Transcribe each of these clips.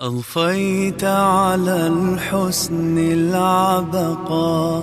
أضفيت على الحسن العبقى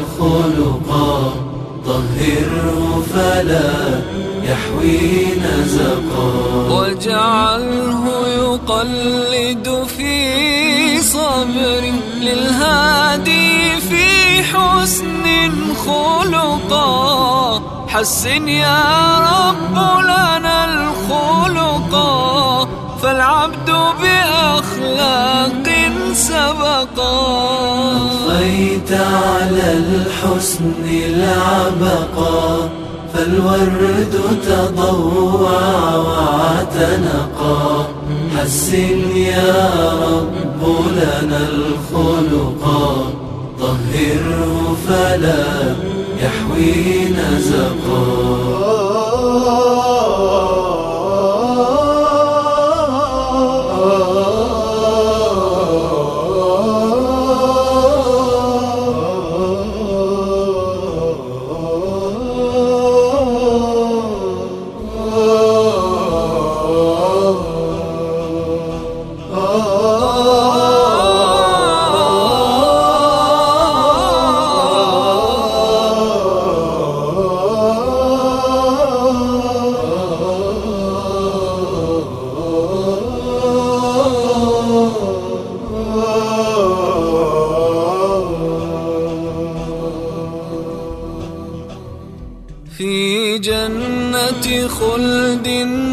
الخلقا طهره فلا يحوي نزقا واجعله يقلد في صبر للهادي في حسن خلقا. حسن يا رب لنا الخلقا فالعبد بأخلاق سبقا. أضفيت على الحسن العبقا فالورد تضوع واعتنقا حسن يا رب لنا الخلقا طهره فلا يحوي نزقا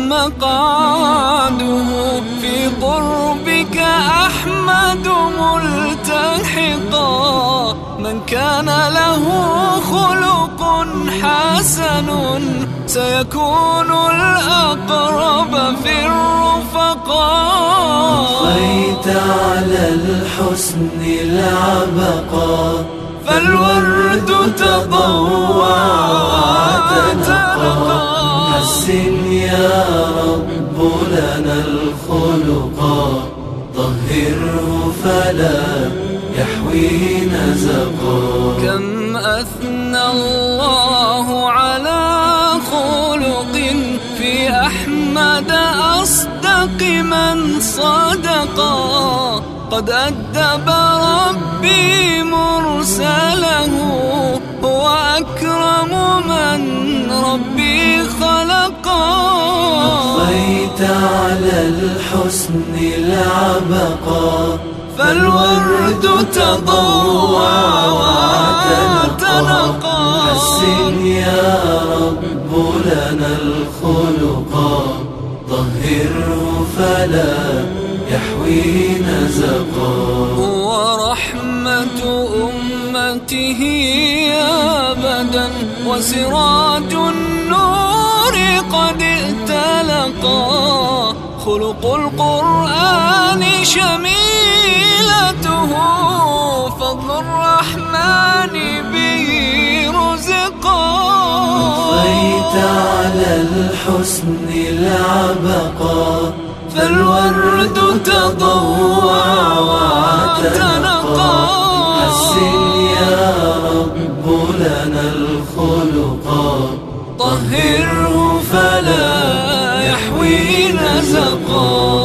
مقعده في قربك أحمد ملتحقا من كان له خلق حسن سيكون الأقرب في الرفقاء أضفيت على الحسن العبقا فالورد تضوع واعتنقا حسن يا لنا الخلقا طهره فلا يحوي نزقا كم أثنى الله على خلق في أحمد أصدق من صدقا قد أدب ربي مرسله هو أكرم من ربي. أضفيت على الحسن العبقا فالورد تضوع واعتنقا حسن يا رب لنا الخلقا طهره فلا يحوي نزقا ورحمة أمته أبدا وسراج النور قد ائتلقا خلق القرآن شميلته فضل الرحمن به رزقا ضيت على الحسن العبقا فالورد تضوع وتنقى. حسن يا رب لنا الخلقا طهره فلا رزقا